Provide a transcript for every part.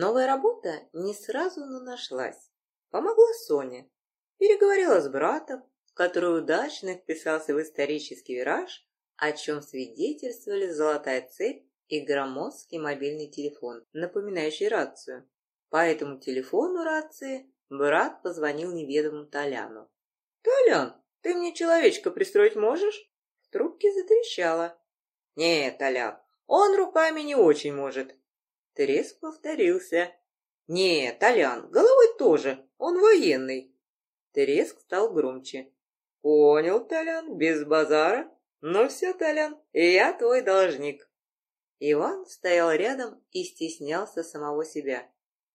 Новая работа не сразу, но нашлась. Помогла Соня. Переговорила с братом, который удачно вписался в исторический вираж, о чем свидетельствовали золотая цепь и громоздкий мобильный телефон, напоминающий рацию. По этому телефону рации брат позвонил неведомому Толяну. «Толян, ты мне человечка пристроить можешь?» В трубке затрещало. «Нет, Толян, он руками не очень может». Треск повторился. «Нет, Толян, головой тоже, он военный». Треск стал громче. «Понял, Толян, без базара. Ну все, Толян, я твой должник». Иван стоял рядом и стеснялся самого себя.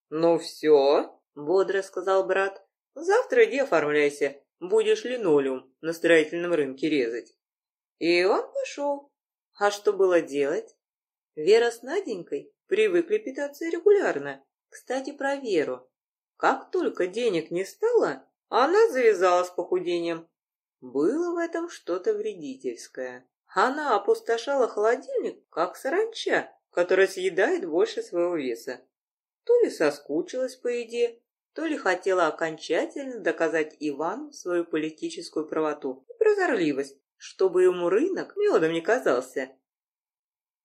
«Ну все», — бодро сказал брат, — «завтра иди оформляйся, будешь линолеум на строительном рынке резать». И Иван пошел. А что было делать? Вера с Наденькой привыкли питаться регулярно. Кстати, про Веру. Как только денег не стало, она завязалась похудением. Было в этом что-то вредительское. Она опустошала холодильник, как саранча, которая съедает больше своего веса. То ли соскучилась по еде, то ли хотела окончательно доказать Ивану свою политическую правоту и прозорливость, чтобы ему рынок медом не казался.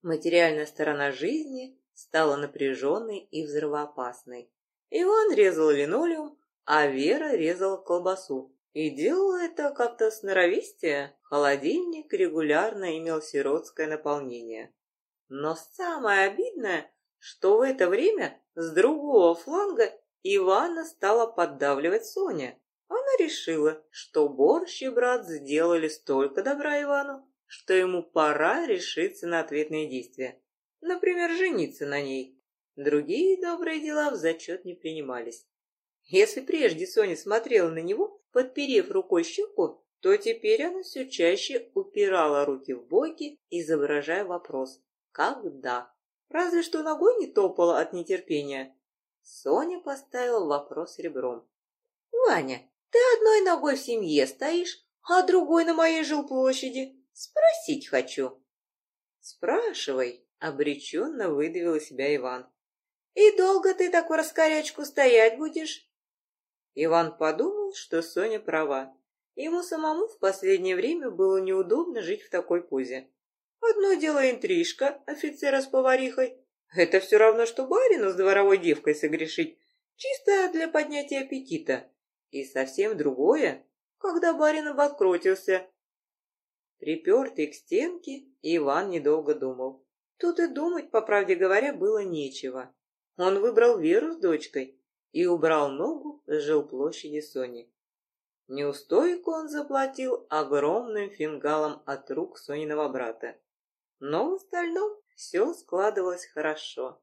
Материальная сторона жизни стала напряженной и взрывоопасной. Иван резал линолеум, а Вера резала колбасу. И делала это как-то сноровистее. Холодильник регулярно имел сиротское наполнение. Но самое обидное, что в это время с другого фланга Ивана стала поддавливать Соня. Она решила, что борщ и брат сделали столько добра Ивану, что ему пора решиться на ответные действия. Например, жениться на ней. Другие добрые дела в зачет не принимались. Если прежде Соня смотрела на него, подперев рукой щеку, то теперь она все чаще упирала руки в боки, изображая вопрос «Когда?». Разве что ногой не топала от нетерпения. Соня поставила вопрос ребром. «Ваня, ты одной ногой в семье стоишь, а другой на моей жилплощади. Спросить хочу». «Спрашивай», — обреченно выдавил из себя Иван. «И долго ты так в раскорячку стоять будешь?» Иван подумал, что Соня права. Ему самому в последнее время было неудобно жить в такой позе. Одно дело интрижка офицера с поварихой. Это все равно, что барину с дворовой девкой согрешить, чисто для поднятия аппетита. И совсем другое, когда барин обанкротился. Припертый к стенке, Иван недолго думал. Тут и думать, по правде говоря, было нечего. Он выбрал Веру с дочкой, и убрал ногу с жилплощади Сони. Неустойку он заплатил огромным фингалом от рук Сониного брата. Но в остальном все складывалось хорошо.